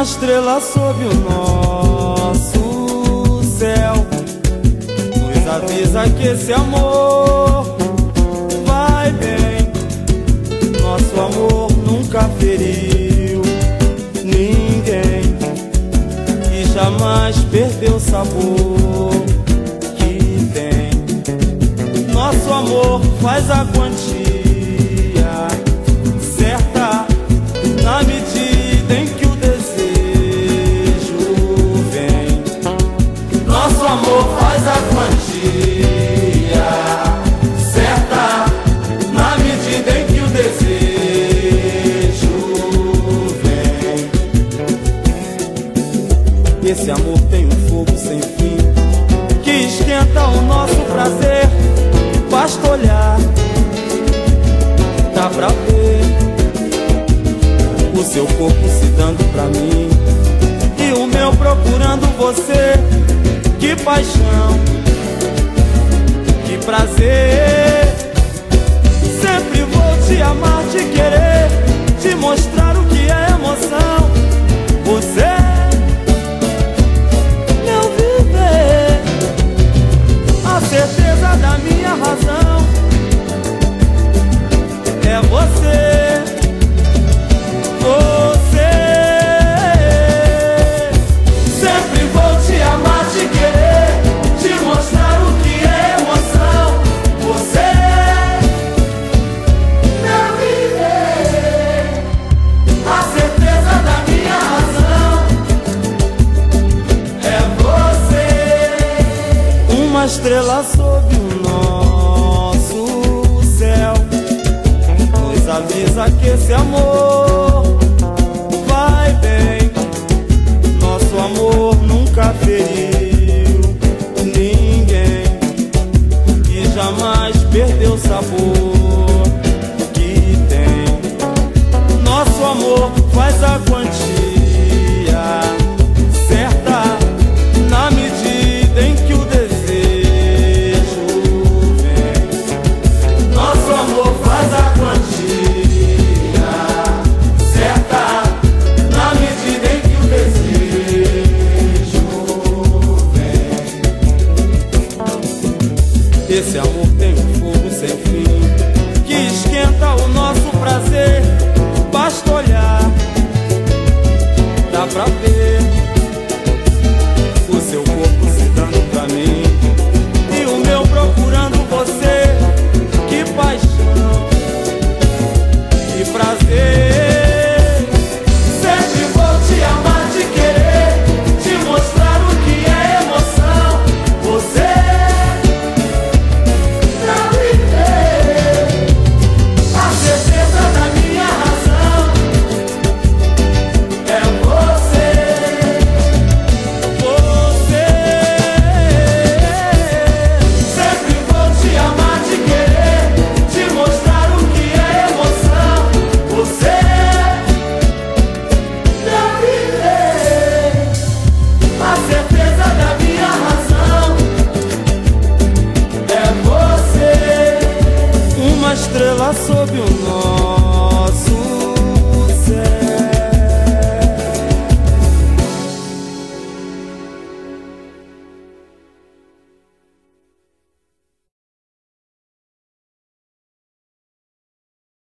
Uma estrela sob o nosso céu nos avisa que esse amor vai bem. Nosso amor nunca feriu ninguém e jamais perdeu o sabor que tem. Nosso amor faz a quantia Basta olhar, dá pra ver o seu corpo se dando pra mim e o meu procurando você. Que paixão, que prazer. Sempre vou te amar, te querer, estrela sob o nosso céu. Nos avisa que esse amor vai bem? Nosso amor nunca feriu ninguém E jamais perdeu o sabor que tem. Nosso amor faz aguentar O seu corpo amor.